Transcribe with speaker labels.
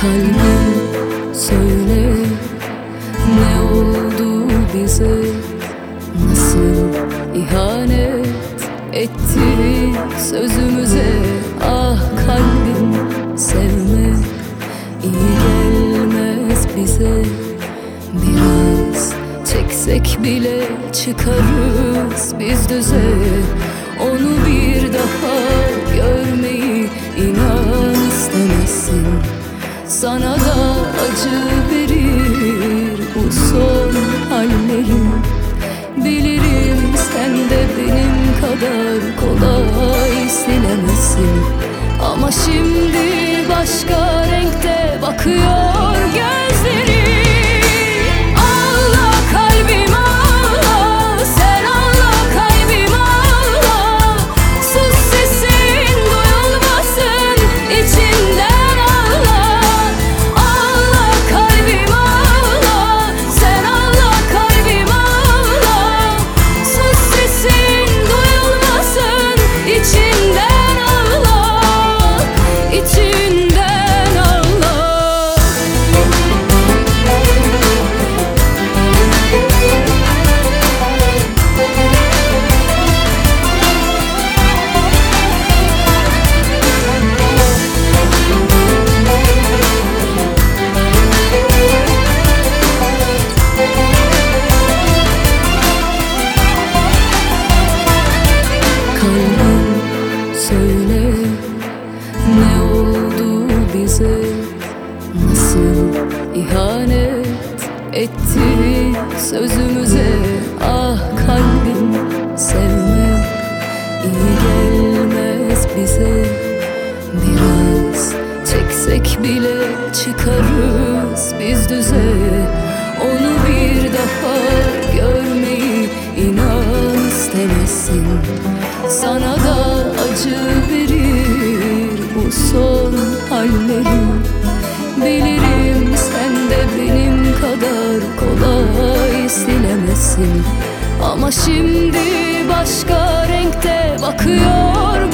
Speaker 1: Kalbim söyle ne oldu bize? Nasıl ihanet etti sözümüze? Ah kalbim sevme iyi gelmez bize. Biraz çeksek bile çıkarız biz düze. Onu bir daha görmeyi inan sana da acı verir bu son hallerim. Bilirim sen de benim kadar kolay silemezsin. Ama şimdi başka renkte bakıyor etti sözümüze. Ah kalbim sevme iyi gelmez bize. Biraz çeksek bile çıkarız biz düze. Onu bir daha görmeyi inan istemezsin. Sana da acı verir bu son hallerim. Bilirim sen de benim kadar kolay silemezsin Ama şimdi başka renkte bakıyor